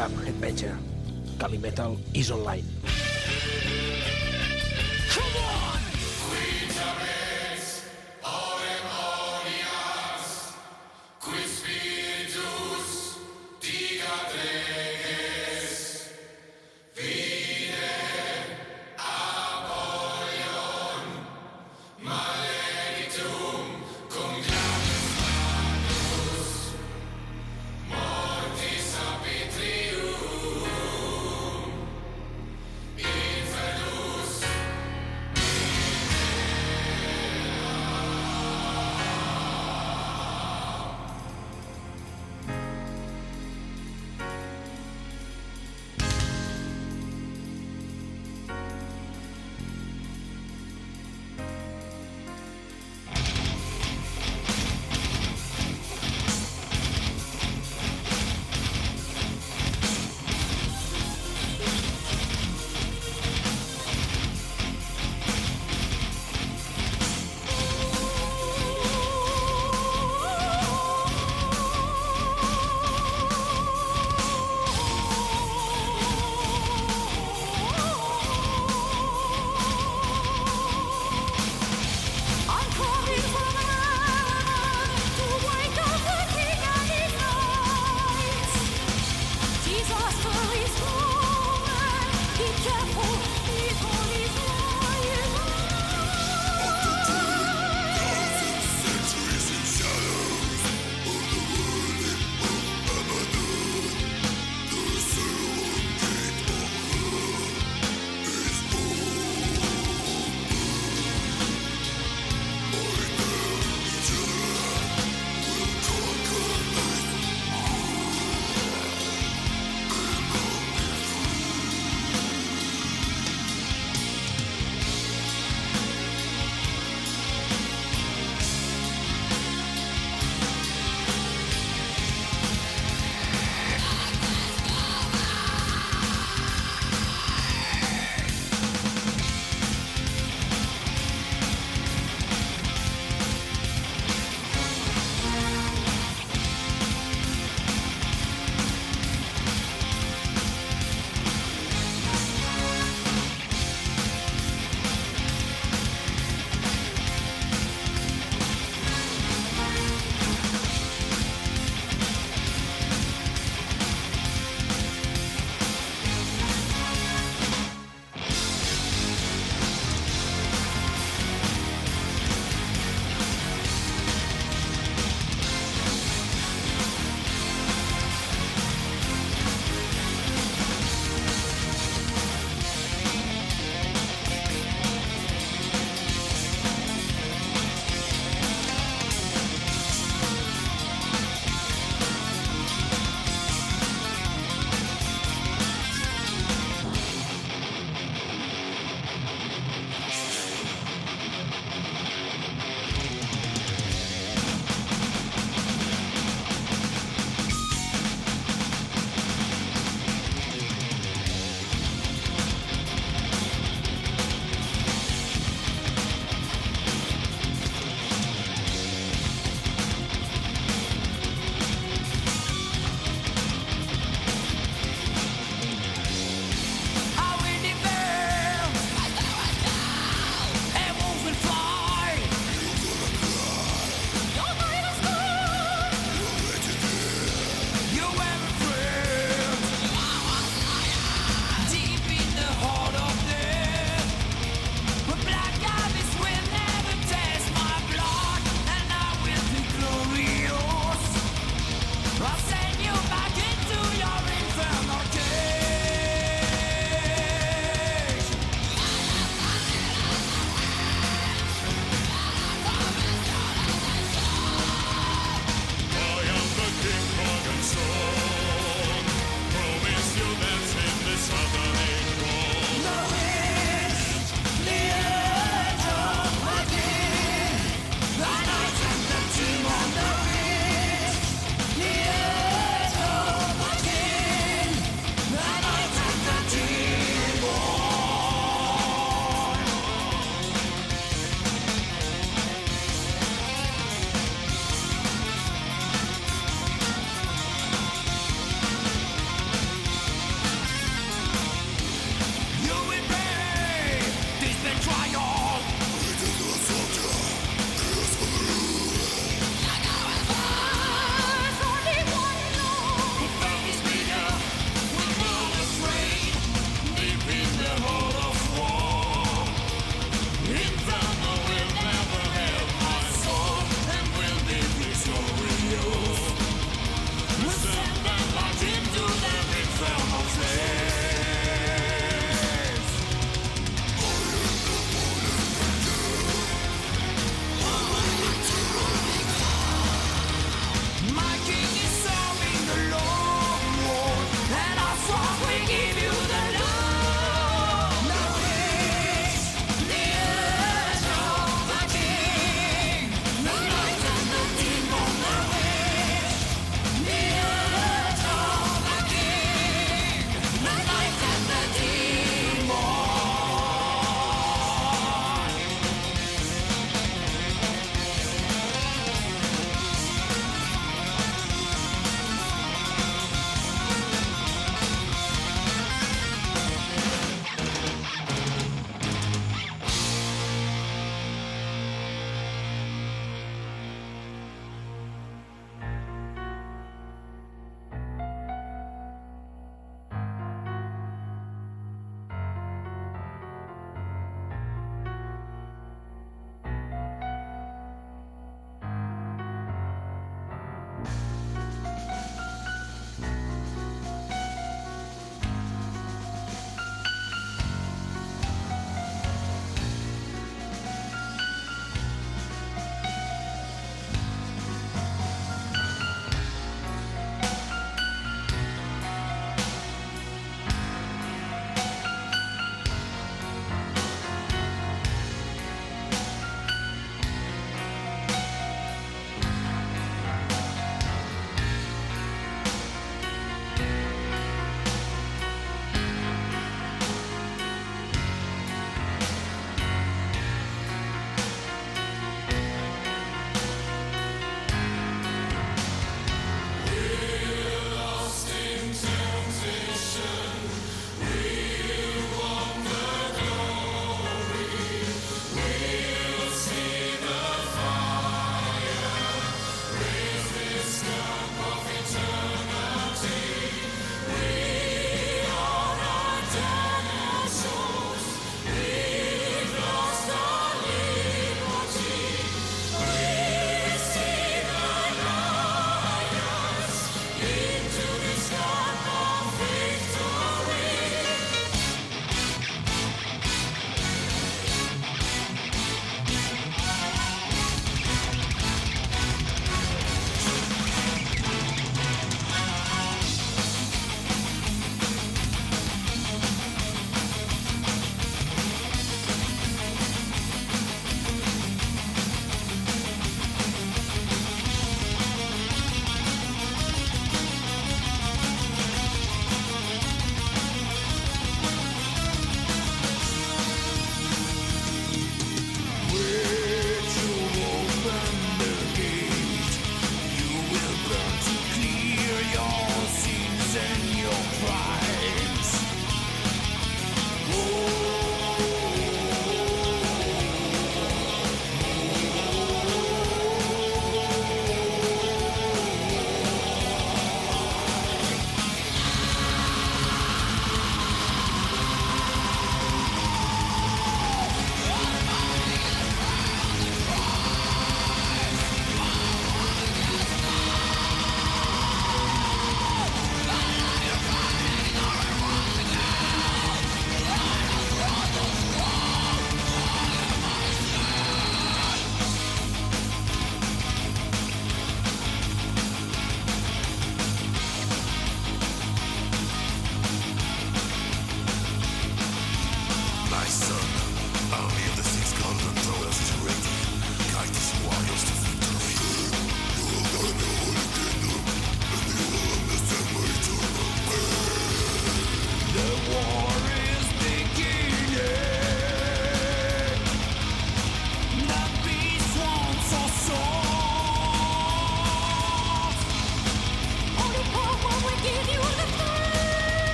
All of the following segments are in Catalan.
cap, headbanger. Calimetal is online.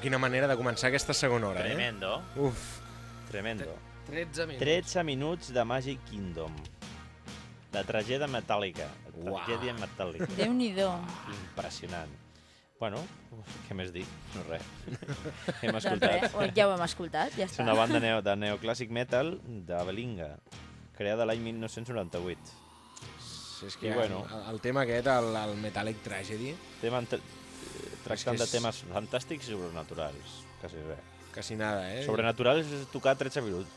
Quina manera de començar aquesta segona hora, eh? Tremendo, Uf, tremendo. 13 minuts. 13 minuts de Magic Kingdom. La tragèdia metàl·lica. La tragèdia metàl·lica. Déu-n'hi-do. Impressionant. Bueno, què més dir? No res. Hem Doncs escoltat. res, ja ho hem escoltat, ja És està. una banda neo, de neoclàssic metal de Belinga, creada l'any 1998. és que I bueno. el, el tema aquest, el, el Metallic Tragedy, Tema entre... Tractant És de temes fantàstics i sobrenaturals. Quasi res. quasi nada, eh? Sobrenaturals és tocar 13 minuts.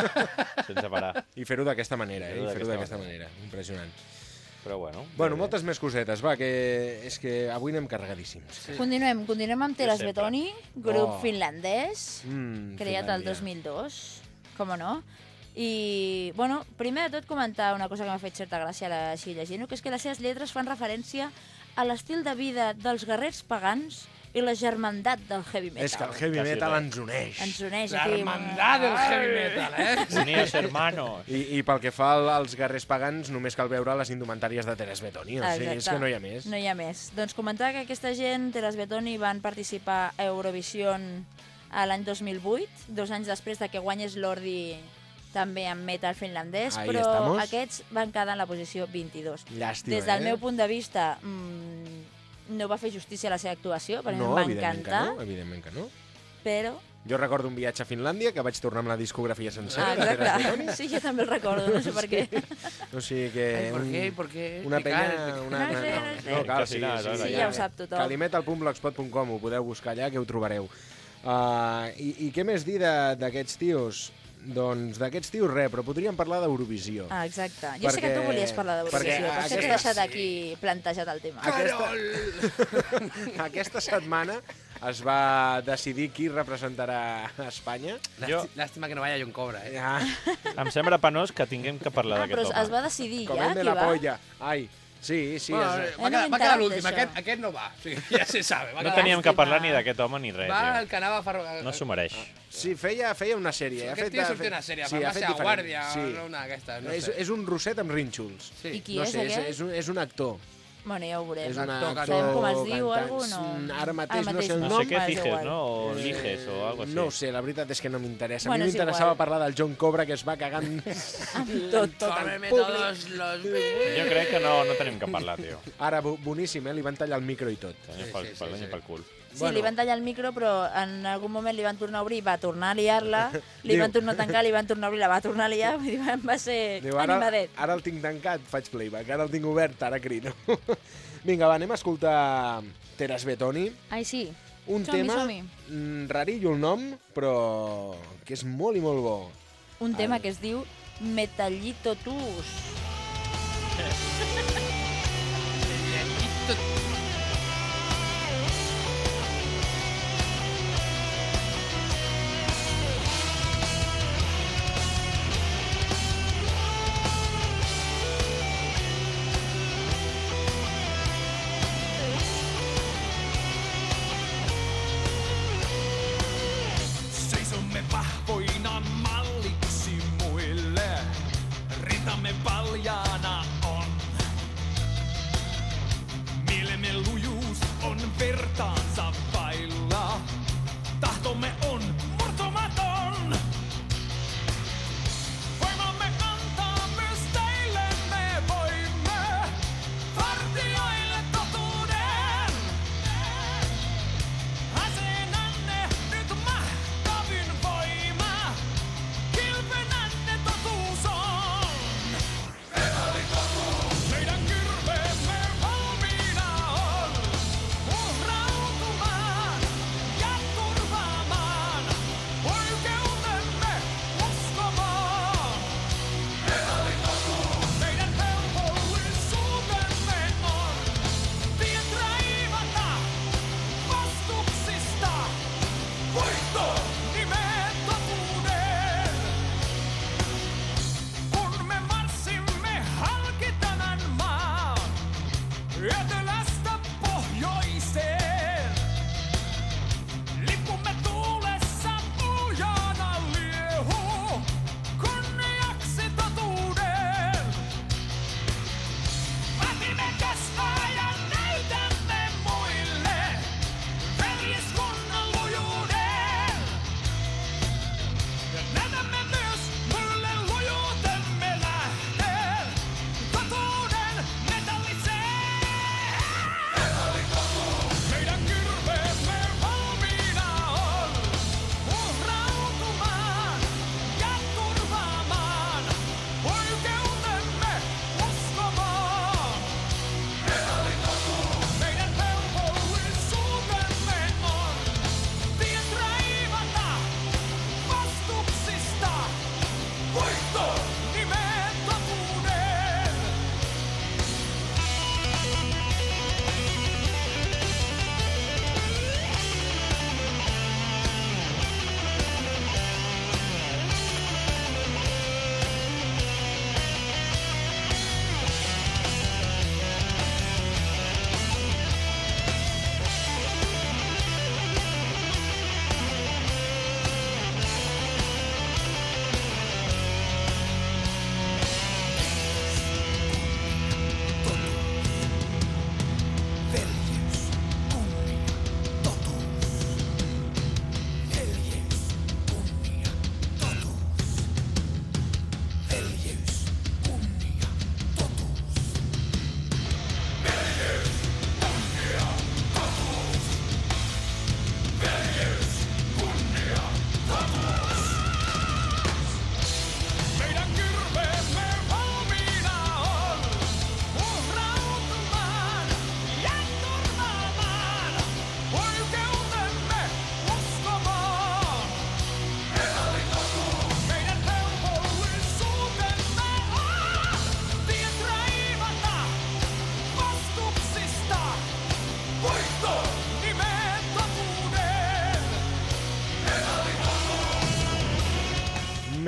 Sense parar. I fer-ho d'aquesta manera, eh? I fer-ho d'aquesta d'aquesta manera. Impressionant. Però bueno. Bueno, bé, moltes més cosetes, va, que és que avui anem carregadíssims. Continuem, continuem amb sempre. Betoni, grup Oh. finlandès, Mm, creat el Finlàndia. 2002, com no? I, bueno, primer de tot comentar una cosa que m'ha fet certa gràcia la- així llegint-ho, que és que les seves lletres fan referència a l'estil de vida dels guerrers pagans i la germandat del heavy metal. És que el heavy Quasi metal res. ens uneix. Ens uneix La aquí. hermandad del heavy metal, eh? Unidos hermanos. I, I pel que fa al- als guerrers pagans, només cal veure les indumentàries de Teres Betoni. O sigui, és que no hi ha més. No hi ha més. Doncs comentar que aquesta gent, Teras Betoni, van participar a Eurovision a l'any 2008, dos anys després de que guanyés l'Ordi també en metal finlandès, Ahí però estamos. aquests van quedar en la posició 22. Llàstima, Des del eh? meu punt de vista, mmm, no va fer justícia a la seva actuació, perquè no, em va encantar, no, evidentment que no. però... Jo recordo un viatge a Finlàndia que vaig tornar amb la discografia sencera Ah, exacte. Sí, jo també el recordo, no sé per què. O sigui que... Ai, ¿Por un- qué? ¿Por qué? Una penya... Una, No sé, no sé. no, cal, sí, sí, Sí, ja. ja ho sap tothom. Calimetal.blogspot.com, ho podeu buscar allà, que ho trobareu. Uh, i, I què més dir de- d'aquests tios? Doncs d'aquests tios res, però podríem parlar d'Eurovisió. Ah, exacte. Jo sé que tu Perquè- volies parlar d'Eurovisió, perquè per això t'he deixat aquí plantejat el tema. Aquesta, aquesta setmana es va decidir qui representarà a Espanya. Jo- Lástima, lástima que no vaya John Cobra, eh? Ja, Em sembla penós que tinguem que parlar Ah, però d'aquest es home. va decidir com ja, me qui la va? polla. Ai, sí, sí. Bueno, és, Eh, va, quedar, va quedar l'últim, aquest, aquest no va. O sigui, ja se sabe. Va No teníem que parlar ni d'aquest home ni res, Va el que anava a fer... No s'ho mereix. sí, feia, feia una sèrie. Aquest tio sortia una sèrie, sí, ha fet farmàcia diferent. guàrdia, sí. una d'aquestes, no és, sé. és un rosset amb rínxols. Sí. I qui no és, sé, és, aquest? és, un, és un actor. Bueno, ja ho veurem. És un actor, Sabem com es diu cantant. algú, no? Mm, Ara mateix, Ara no sé el mateix No nom. sé què fijes, no? O liges o algo així. No ho sé, la veritat és que no m'interessa. Bueno, a mi m'interessava parlar del John Cobra que es va cagant tot. tot el públic. Jo crec que no, no tenim que parlar, tio. Ara, bo- boníssim, eh? Li van tallar el micro i tot. Sí, sí, sí, pel, sí. pel cul. Sí, Bueno. li van tallar el micro, però en algun moment li van tornar a obrir, va tornar a liar-la, li Diu- van tornar a tancar, li van tornar a obrir, la va tornar a liar, vull dir, va ser Diu, ara, animadet. ara el tinc tancat, faig playback. Ara el tinc obert, ara crino. Vinga, va, anem a escoltar Teres Betoni. Ai, sí. Un Som-hi, tema, mm, rarillo el nom, però que és molt i molt bo. Un tema que es diu Metallito Tus. me.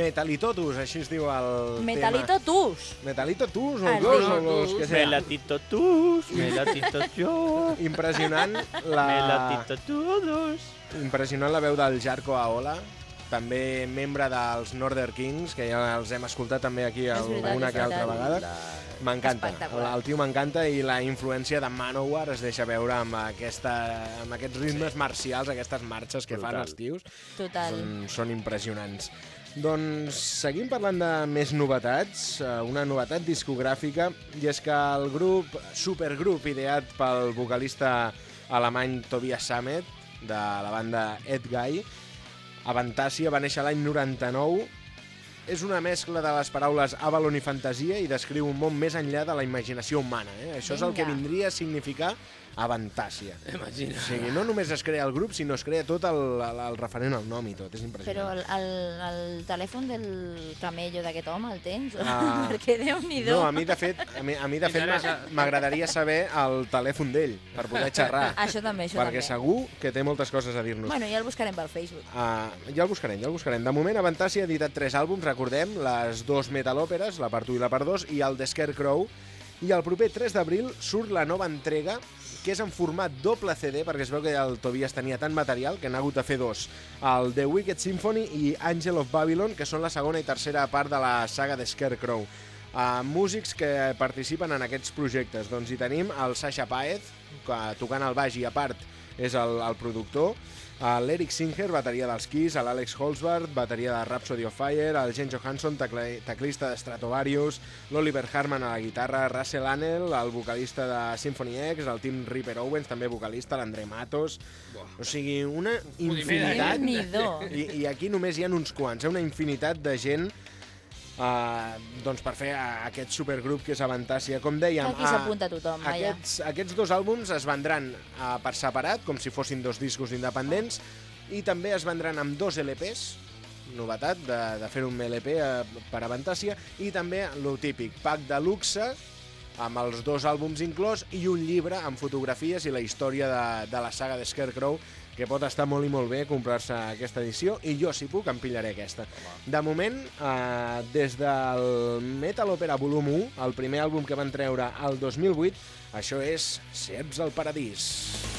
Metalitotus, així es diu el Metalito tema. tus. Metalitotus, o Ah, dos, sí. o los que sea. tus, Impressionant la, latito todos. impressionant la veu del Jarko Aola, també membre dels Northern Kings, que ja els hem escoltat també aquí veritat, alguna que altra vegada. M'encanta, el, tio m'encanta i la influència de Manowar es deixa veure amb, aquesta, amb aquests ritmes marcials, aquestes marxes que fan Brutal. els tios. Total. Són, són impressionants. Doncs seguim parlant de més novetats, eh, una novetat discogràfica, i és que el grup, supergrup ideat pel vocalista alemany Tobias Sammet, de la banda Ed Guy, Avantàcia va néixer l'any 99, és una mescla de les paraules Avalon i fantasia i descriu un món més enllà de la imaginació humana. Eh? Això és el que Vinga. vindria a significar Avantàcia. Imagina. O sigui, no només es crea el grup, sinó es crea tot el, el, el referent al nom i tot. És Però impressionant. el, el, el telèfon del camello d'aquest home el tens? Ah. Perquè Déu-n'hi-do. No, a mi, de fet, a mi, a mi, de fet m'agradaria saber el telèfon d'ell per poder xerrar. Això també, això perquè també. segur que té moltes coses a dir-nos. Bueno, ja el buscarem pel Facebook. Uh, ja el buscarem, ja el buscarem. De moment, Avantàcia ha editat tres àlbums, recordem, les dos metalòperes, la part 1 i la part 2, i el The Scarecrow. I el proper 3 d'abril surt la nova entrega, que és en format doble CD, perquè es veu que el Tobias tenia tant material que n'ha hagut de fer dos. El The Wicked Symphony i Angel of Babylon, que són la segona i tercera part de la saga The Scarecrow. Uh, músics que participen en aquests projectes. Doncs hi tenim el Sasha Paez, que, tocant el baix i a part és el, el productor, uh, l'Eric Singer, bateria dels Kiss, l'Àlex Holzbard, bateria de Rhapsody of Fire, el Jen Johansson, teclista de Stratovarius, l'Oliver Harman a la guitarra, Russell Annell, el vocalista de Symphony X, el Tim Ripper Owens, també vocalista, l'André Matos... O sigui, una infinitat... I, I aquí només hi ha uns quants, eh? una infinitat de gent Uh, doncs per fer aquest supergrup que és Avantàcia. Com dèiem... Aquí s'apunta tothom, aquests, aquests dos àlbums es vendran uh, per separat, com si fossin dos discos independents, i també es vendran amb dos LPs, novetat de, de fer un LP uh, per Avantàcia, i també lo típic, pack de luxe, amb els dos àlbums inclòs, i un llibre amb fotografies i la història de, de la saga de Scarecrow, que pot estar molt i molt bé comprar-se aquesta edició, i jo, si puc, em pillaré aquesta. De moment, eh, des del Metal Opera Volum 1, el primer àlbum que van treure el 2008, això és Serps al Paradís. Reading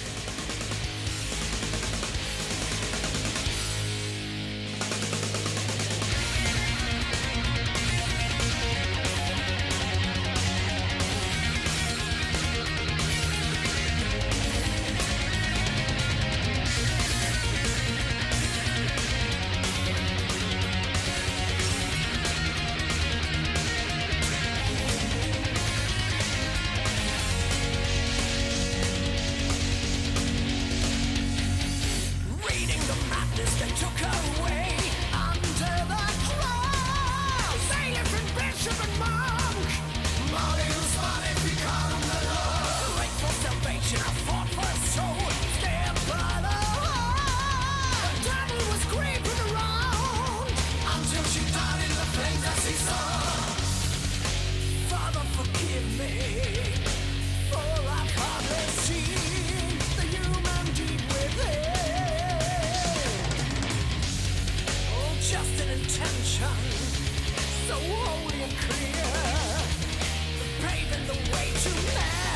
just an so holy and clear. Paving the way to madness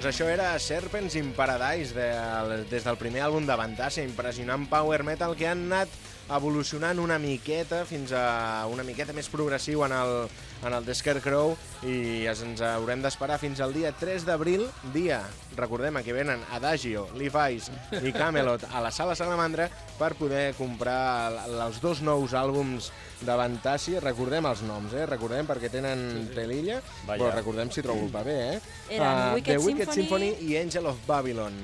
Doncs això era Serpents in Paradise, de, des del primer àlbum de Fantasia, impressionant power metal que han anat evolucionant una miqueta fins a una miqueta més progressiu en el, en el The Scarecrow i ens haurem d'esperar fins al dia 3 d'abril, dia, recordem, a què venen Adagio, Levi's i Camelot a la Sala Salamandra per poder comprar els dos nous àlbums de Fantasia. Recordem els noms, eh? Recordem perquè tenen telilla, Vaja. però recordem si trobo el paper, eh? Eren Ah, Wicked The Wicked Symphony Symphony i Angel of Babylon.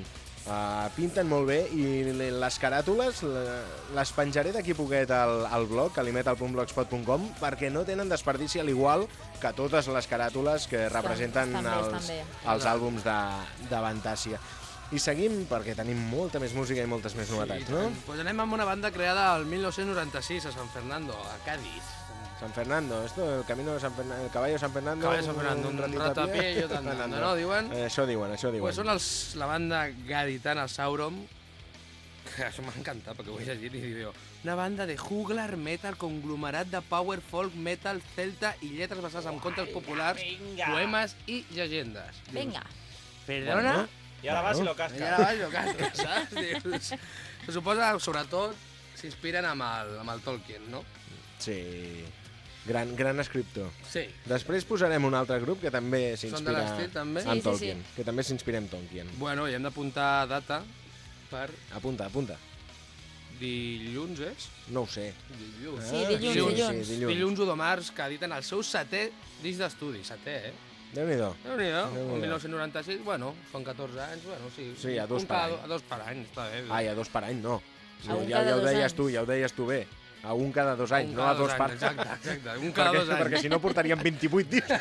Uh, pinten molt bé i le- les caràtules le- les penjaré d'aquí poquet al, al blog, calimetal.blogspot.com, perquè no tenen desperdici al igual que totes les caràtules que representen estan bé, els, bé. els àlbums de, de Vantàsia. I seguim perquè tenim molta més música i moltes més novetats, no? Pues anem amb una banda creada al 1996 a San Fernando, a Cádiz. San Fernando, esto, el camino de San Fernando, el caballo de San Fernando... Caballo de San Fernando, un ratito rato a pie, pie i otro andando, no? Diuen. Eh, això diuen, això diuen. Pues són els, la banda gaditana Sauron. que Això m'ha encantat perquè ho he llegit i diu una banda de juglar metal conglomerat de power folk metal celta i lletres basades en contes populars, poemes i llegendes. Dius, Vinga. Perdona? I ara vas i lo I casca. ara baix lo casca, saps? Dius, se suposa, sobretot, s'inspiren amb, el, amb el Tolkien, no? Sí, gran, gran escriptor. Sí. Després posarem un altre grup que també s'inspira en Sí, sí, Tolkien, que també s'inspira en Tolkien. Bueno, i hem d'apuntar data per Apunta, apunta. dilluns, és? No ho sé. Dilluns. Sí, dilluns, dilluns. dilluns. Sí, dilluns. Dilluns 1 de març, que editen el seu setè disc d'estudi. Setè, eh? Déu-n'hi-do. Déu-n'hi-do. Déu-n'hi-do. El 1996, bueno, són 14 anys, bueno, sí. Sí, a dos per any. A dos per any, està bé. Ai, a dos per any no. Un ja, ja ho deies anys. tu, ja ho deies tu bé. A un cada dos anys, Un no a dos dos anys, exacte, exacte. Un cada perquè, dos anys. Perquè si no portaríem 28 discs.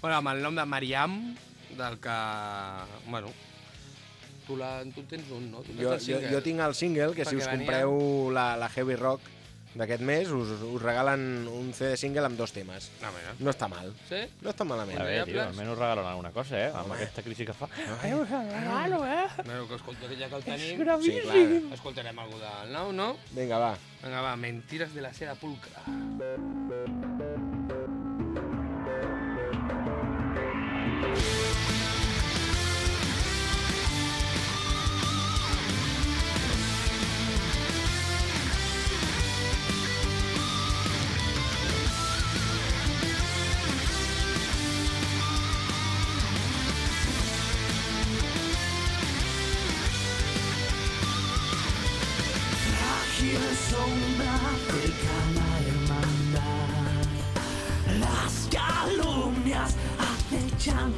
Bueno, amb el nom de Mariam, del que... Bueno, tu, la, tu en tens un, no? Tu tens jo, el jo, single. jo tinc el single, que si Perquè us venia- compreu la, la Heavy Rock, d'aquest mes us, us regalen un CD single amb dos temes. No, mira. No està mal. Sí? No està malament. A veure, tio, almenys regalen alguna cosa, eh? Amb aquesta crisi que fa. Bueno, que escolta, que ja que el tenim... Sí, clar. Escoltarem algú del nou, no? Vinga, va. Vinga, va, Mentires de la seda pulcra. Frágil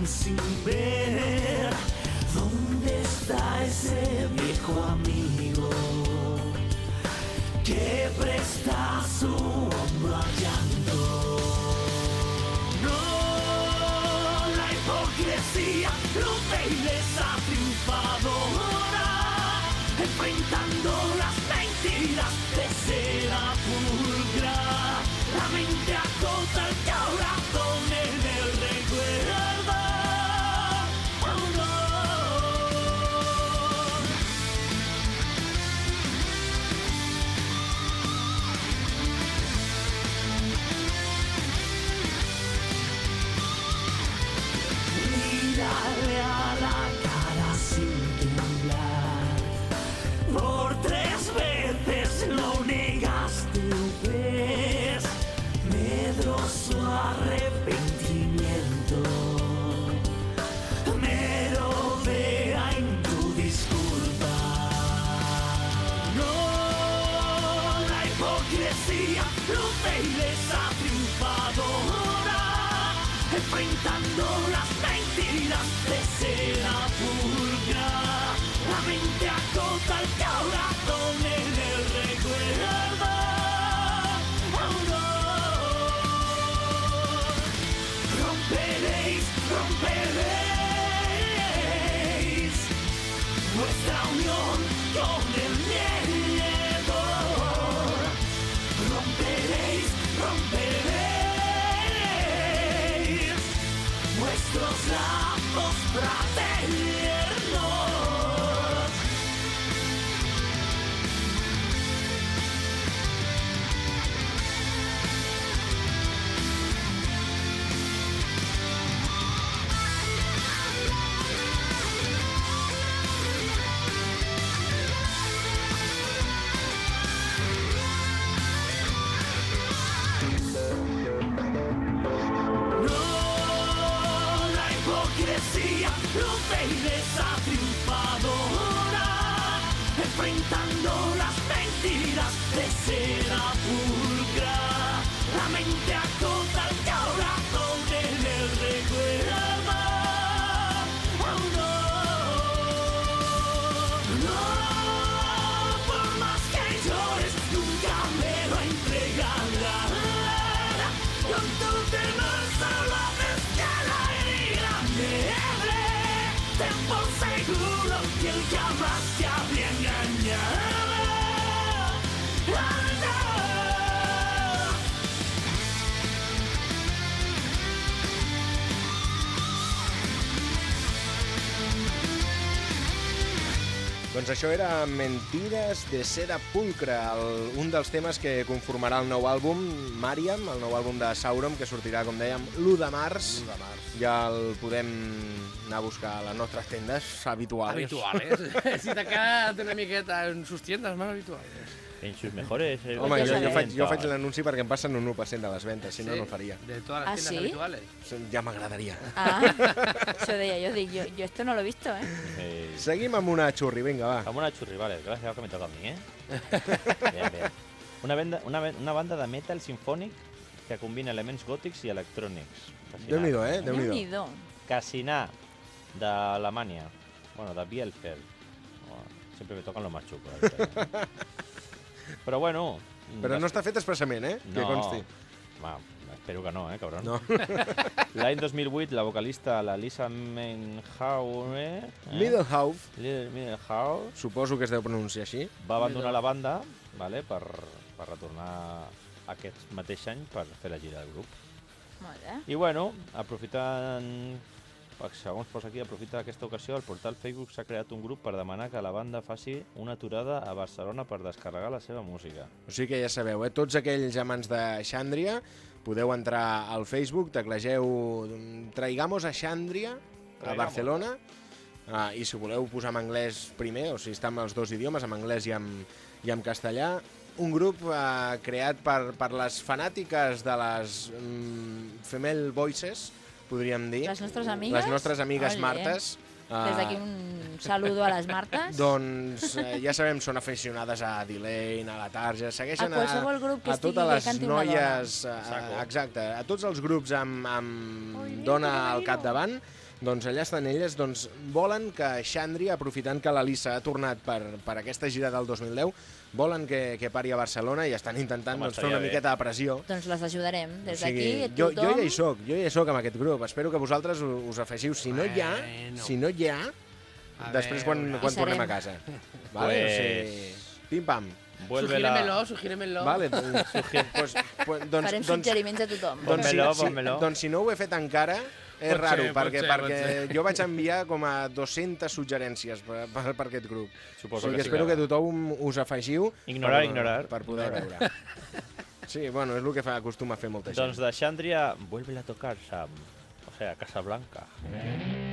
sin ver. ¿Dónde está ese viejo amigo que presta su hombro al llanto? No, la hipocresía luce y les això era Mentides de Seda Pulcre, el, un dels temes que conformarà el nou àlbum, Mariam, el nou àlbum de Sauron, que sortirà, com dèiem, l'1 de març. De març. Ja el podem anar a buscar a les nostres tendes habituals. Habituales. si te quedat una miqueta en sus tiendas más habituales. En sus mejores... eh, Home, jo, jo, faig, jo faig l'anunci perquè em passen un 1% de les ventes, si no, no ho faria. De todas las ¿Ah, tiendas sí? habituales. Ja m'agradaria. Ah, això deia jo, dic, jo, jo esto no lo he visto, eh? Eh, Seguim amb una xurri, vinga, va. Vamos a churri, vale, gracias que me toca a mí, ¿eh? Bien, bien. Una, banda, una, una banda de metal sinfònic que combina elements gòtics i electrònics. Déu-n'hi-do, eh? Déu-n'hi-do. Casiná, d'Alemanya. Bueno, de Bielefeld. Oh, siempre me tocan los más chucos. ahorita. Però bueno... Però no està fet expressament, eh? Que No. consti. Va, espero que no, eh, cabron. No. L'any 2008, la vocalista, la Lisa Menhaure... Eh? Middlehouse, Li- Middlehouse suposo que es deu pronunciar així. va abandonar la banda vale, per, per retornar aquest mateix any per fer la gira del grup. Molt bé. I bueno, aprofitant, segons posa aquí, aprofita aquesta ocasió, al portal Facebook s'ha creat un grup per demanar que la banda faci una aturada a Barcelona per descarregar la seva música. O sigui que ja sabeu, eh? tots aquells amants de Xàndria podeu entrar al Facebook, teclegeu Traigamos a Xàndria, a. Barcelona, ah, i si voleu posar en anglès primer, o sigui, està amb els dos idiomes, en anglès i en, i en castellà, un grup eh, creat per, per les fanàtiques de les mm, female voices, podríem dir. Les nostres amigues? Les nostres amigues Ole. martes. Des d'aquí eh, un saludo a les Martes. doncs eh, ja sabem, són aficionades a Delane, a la Tarja, segueixen A qualsevol grup que a totes les noies, Saco. eh, exacte, a tots els grups amb, amb dona al capdavant, doncs allà estan elles, doncs volen que Xandri, aprofitant que l'Elisa ha tornat per, per aquesta gira del 2010, volen que, que pari a Barcelona i estan intentant Home, doncs, fer una bé. miqueta de pressió. Doncs les ajudarem. Des O sigui, d'aquí, jo, tothom... jo ja hi soc, jo ja hi soc amb aquest grup. Espero que vosaltres u- us afegiu. Si no hi ha, Bueno. si no hi ha, A després quan, veure. quan tornem a casa. Vale? O Pues- sigui, pim-pam. Vuelve la... Sugíremelo, sugíremelo. Vale, doncs, pues, pues, doncs, Farem doncs, suggeriments a tothom. doncs, si, si, doncs si no ho he fet encara, és Pot raro, ser, perquè, ser, perquè jo vaig enviar com a 200 suggerències per, per, per aquest grup. O Suposo sigui, que sí, espero que clar. tothom us afegiu Ignorar, per, ignorar. per poder veure. Sí, bueno, és el que fa, acostuma a fer molta gent. Doncs de Xandria, vuelve a tocar Sam. O sea, Casablanca. At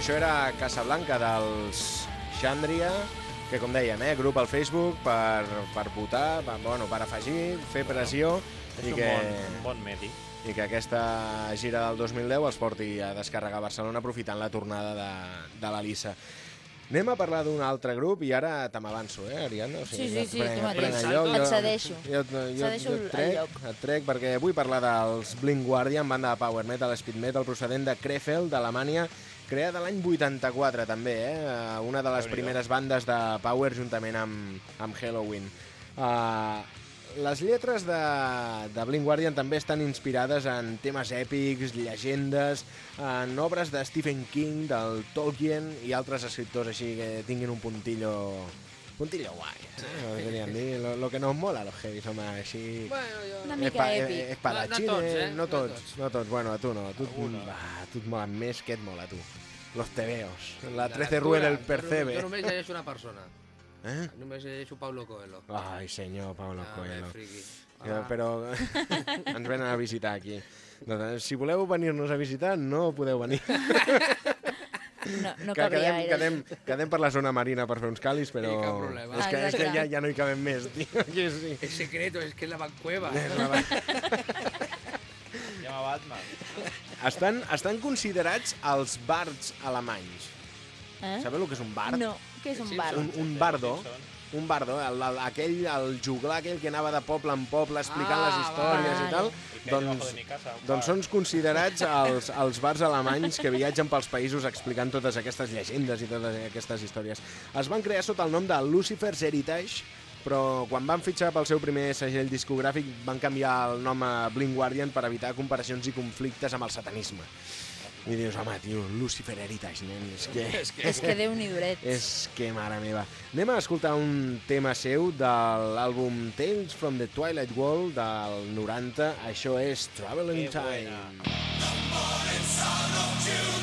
això era Casablanca dels Xandria, que com dèiem, eh, grup al Facebook per, per votar, per, bueno, per afegir, fer pressió És i un, que, bon, un bon medi. i que aquesta gira del 2010 els porti a descarregar Barcelona aprofitant la tornada de, de l'Elisa. Anem a parlar d'un altre grup i ara te m'avanço, eh, Ariadna? O Sí, sí, que sí, pren- tu mateix. lloc, Et jo- cedeixo. Jo, jo, jo, Cedeixo jo el- et el trec, lloc. et trec perquè vull parlar dels Blink Guardian, banda de power metal, speed metal, procedent de Krefeld, d'Alemanya, creada l'any 84 també, eh? una de les primeres bandes de power juntament amb, amb Halloween. Uh, les lletres de, de Blink Guardian també estan inspirades en temes èpics, llegendes, en obres de Stephen King, del Tolkien i altres escriptors així que tinguin un puntillo puntillo guai, eh? Podríem dir, lo, lo que nos mola los heavies, home, així... Bueno, jo... Una Espa- mica eh, èpic. Espadachines, No- no tots, eh? no No tots, tots. no tots. Bueno, a tu no, a tu, va, a tu et molen més, què et mola, a tu? Los tebeos, la De 13 lectura, rue del jo- percebe. Jo només llegeixo una persona. Eh? Només llegeixo Pablo Coelho. Ai, senyor Pablo Ah, Coelho. friqui. Eh, Ah. Però ens venen a visitar aquí. Doncs, si voleu venir-nos a visitar, no podeu venir. No, no Que cabria quedem, gaire. quedem, quedem per la zona marina per fer uns calis, però... Sí, cap problema. És que, és que ja, ja no hi cabem més, tio. Aquí sí. Es secreto, es que es la bancueva. És la- Llama Batman. Estan, estan considerats els bards alemanys. Eh? Sabeu el que és un bard? No, què és un Sí, bar? Un, un bardo, un bardo, el, el, aquell, el juglar aquell que anava de poble en poble explicant Ah, les històries vale. i tal, doncs, casa, doncs són considerats els, els bars alemanys que viatgen pels països explicant totes aquestes llegendes i totes aquestes històries. Es van crear sota el nom de Lucifer's Heritage, però quan van fitxar pel seu primer segell discogràfic van canviar el nom a Blink Guardian per evitar comparacions i conflictes amb el satanisme. I dius, home, tio, Lucifer Heritage, nen, és que... És que... És que Déu ni duret. És que, mare meva. Anem a escoltar un tema seu de l'àlbum Tales from the Twilight World del 90. Això és Traveling Que Time. buena. All you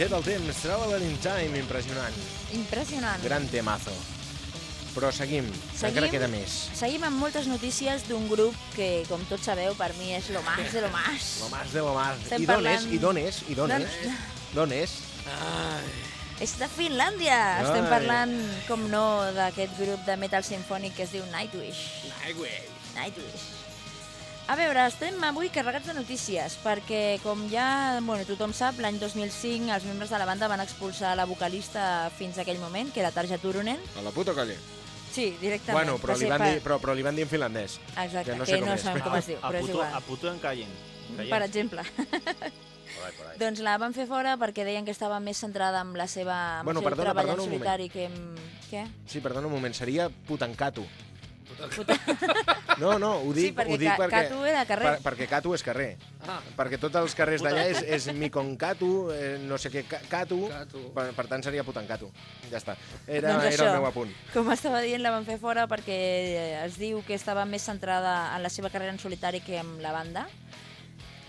Viatger del temps, Traveler in Time, impressionant. Impressionant. Gran temazo. Però seguim, Seguim? encara queda més. Seguim amb moltes notícies d'un grup que, com tots sabeu, per mi és lo más de lo más. Lo más de lo más. Estem I d'on parlant- és? I d'on és? I d'on és? D'on és? És de Finlàndia! Estem Ai. parlant, com no, d'aquest grup de metal sinfònic que es diu Nightwish. Nightwish. A veure, estem avui carregats de notícies, perquè, com ja bueno, tothom sap, l'any 2005 els membres de la banda van expulsar la vocalista fins a aquell moment, que era Tarja Turunen. A la puta colla. Sí, directament. Bueno, però li, van per- dir, però, però li van dir en finlandès. Exacte, que no que sé com no és. sabem com es diu, a però és puto, igual. a puto en callen. Per exemple. Por ahí, por ahí. Doncs la van fer fora perquè deien que estava més centrada en la seva amb Bueno, perdona, treball perdona en un solitari que en... Què? Sí, perdona un moment, seria Putancato. No, no, ho dic, sí, perquè, ho dic ca perquè... Catu era carrer. Per, perquè Catu és carrer. Ah, Perquè tots els carrers d'allà és, és Miconcatu, eh, no sé què, Ca- Catu, Catu. per, per tant seria Putancato. Ja està. Era, Doncs era això. el meu apunt. Com estava dient, la van fer fora perquè eh, es diu que estava més centrada en la seva carrera en solitari que en la banda.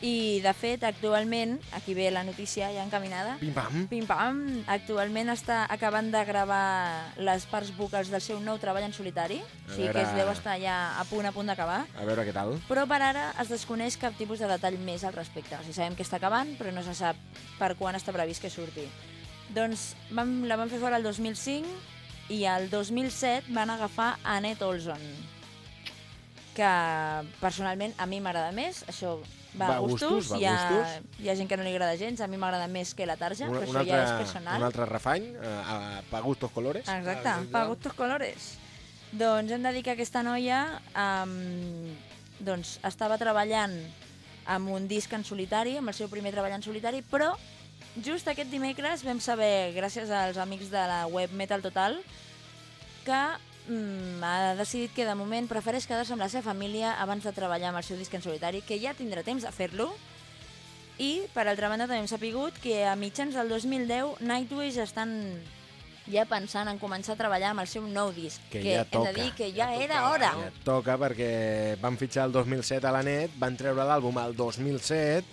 I, de fet, actualment, aquí ve la notícia ja encaminada, Pim-pam. Pim-pam, actualment està acabant de gravar les parts vocals del seu nou treball en solitari, o sigui que veure. es deu estar ja a punt a punt d'acabar. A veure què tal. Però per ara es desconeix cap tipus de detall més al respecte. O sigui, sabem que està acabant, però no se sap per quan està previst que surti. Doncs vam, la van fer fora el 2005 i el 2007 van agafar Annette Olson, que personalment a mi m'agrada més, això va, Va a gustos, gustos, va a hi, ha, gustos. hi ha gent que no li agrada gens, a mi m'agrada més que la tarja, Un, però un, això altre, ja és personal. un altre refany, eh, a, pa gustos colores. Exacte, Exacte. pa gustos colores. Doncs hem de dir que aquesta noia um, doncs, estava treballant amb un disc en solitari, amb el seu primer treball en solitari, però just aquest dimecres vam saber, gràcies als amics de la web Metal Total, que mm, ha decidit que de moment prefereix quedar-se amb la seva família abans de treballar amb el seu disc en solitari, que ja tindrà temps de fer-lo, i, per altra banda, també hem sapigut que a mitjans del 2010 Nightwish estan ja pensant en començar a treballar amb el seu nou disc. Que que ja hem toca. de dir que ja, Ja era tocava, hora. Ja toca perquè van fitxar el 2007 a la net, van treure l'àlbum al 2007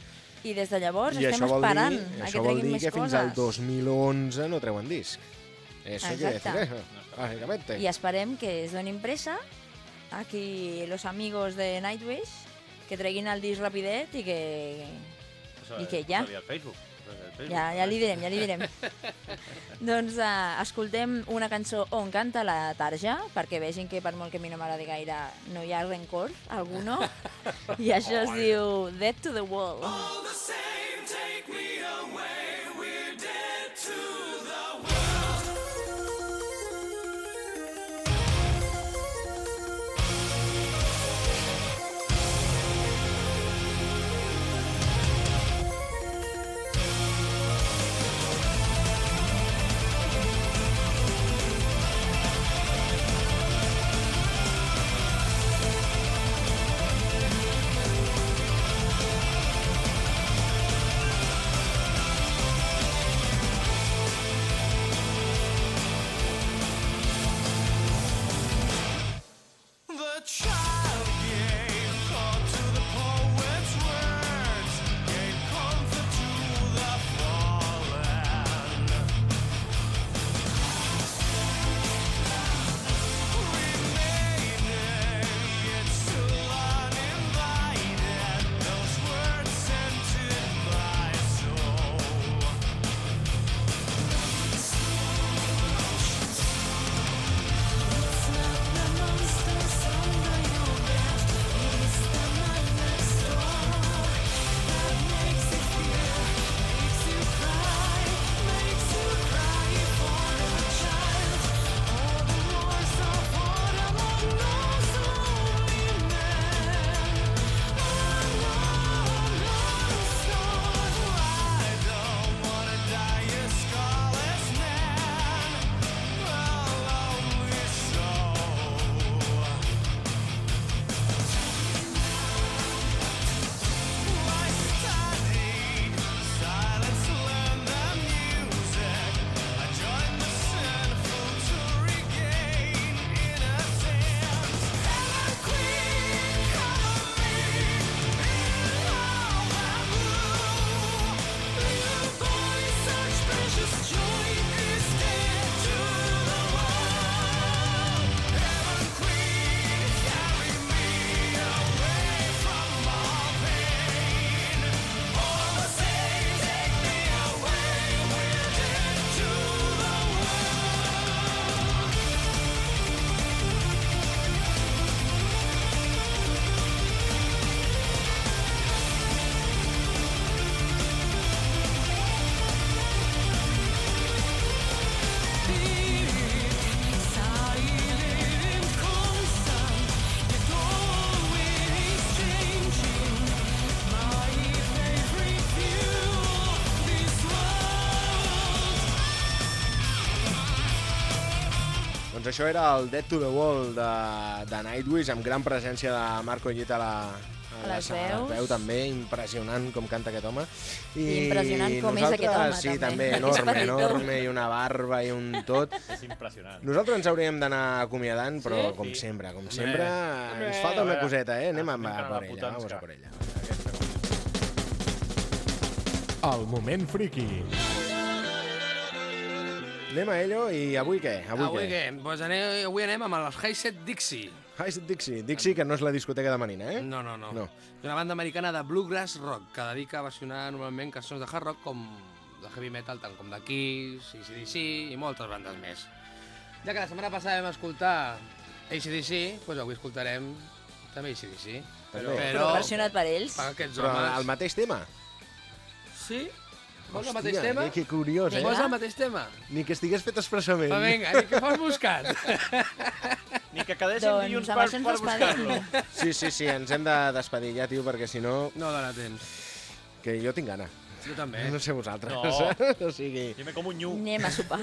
I des de llavors i estem això vol esperant dir, a això que vol treguin dir més que fins coses. al 2011 no treuen disc. Eso decir eso, básicamente. I esperem que es donin pressa aquí los amigos de Nightwish que treguin el disc rapidet i que I que ja. Facebook. Ja, ja li direm, ja li direm. doncs uh, escoltem una cançó on canta la Tarja, perquè vegin que per molt que a mi no m'agradi gaire no hi ha rencor, alguno. I això es diu Dead to the Wall. All the same, take me away. We're dead to això era el Dead to the Wall de, de Nightwish, amb gran presència de Marco Llit a la, a A les la veus. veu també, impressionant com canta aquest home. I, I impressionant com és aquest home, Sí, també. també, enorme, enorme, i una barba i un tot. És impressionant. Nosaltres ens hauríem d'anar acomiadant, però Sí? com Sí. sempre, com sempre, Hombre, ens falta una coseta, eh? Anem a, a a per la ella, vamos a por ella. El moment friki. Anem a ello i avui què? Avui, Avui què? Pues anem, avui anem amb els Hi-Set Dixie. Hi Set Dixie. Dixie, que no és la discoteca de Marina, eh? No, no, no. No. És una banda americana de bluegrass rock que dedica a versionar normalment cançons de hard rock com de heavy metal, tant com de Kiss, ACDC i moltes bandes més. Ja que la setmana passada vam escoltar ACDC, doncs avui escoltarem també ACDC. També. Però versionat per ells. per aquests Però homes... el mateix tema. Sí? Vols el mateix tema? Que, que curiós, eh? Vols el mateix tema? Ni que estigués fet expressament. Va, vinga, i què fas buscat? Ni que quedéssim Doncs dilluns per, per buscar-lo. Sí, sí, sí, ens hem de despedir ja, tio, perquè si no, No dóna temps. que jo tinc gana. Jo també. No sé vosaltres. No. o sigui, Jo me com un nyu. Anem a sopar.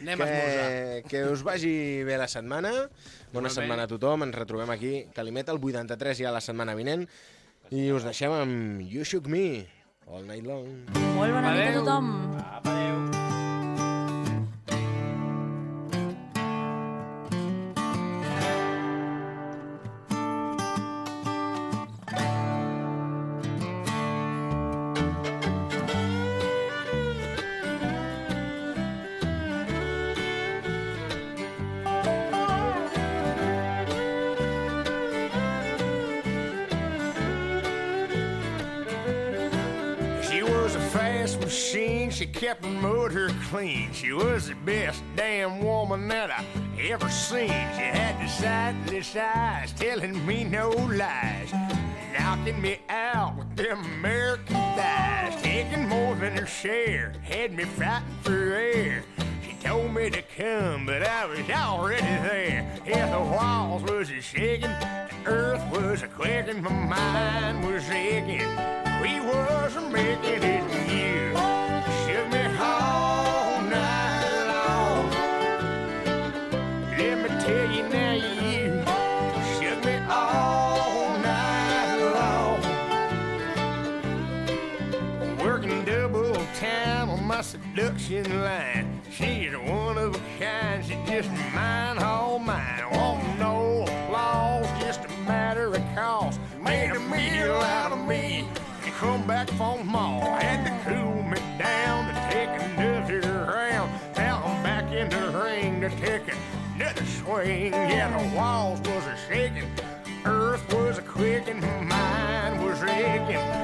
Anem a esmorzar. que, que us vagi bé la setmana. Bona Igualment. setmana a tothom. Ens retrobem aquí, Calimeta, el 83 ja la setmana vinent. I us deixem amb You Shook Me, all night long. Molt bona nit a tothom. Apa, clean. She was the best damn woman that I ever seen. She had the sightless eyes telling me no lies. Knocking me out with them American thighs. Taking more than her share, had me fighting for air. She told me to come, but I was already there. Yeah, the walls was a shaking, the earth was a quaking, my mind was aching. We was making it on my line. She's one of a kind, she just mine, all mine. Want no applause, just a matter of cost. Made a meal out of me and come back from mall. Had to cool me down to take another round. Now I'm back in the ring to take another swing. Yeah, the walls was a shaking, earth was a quaking, my mind was aching.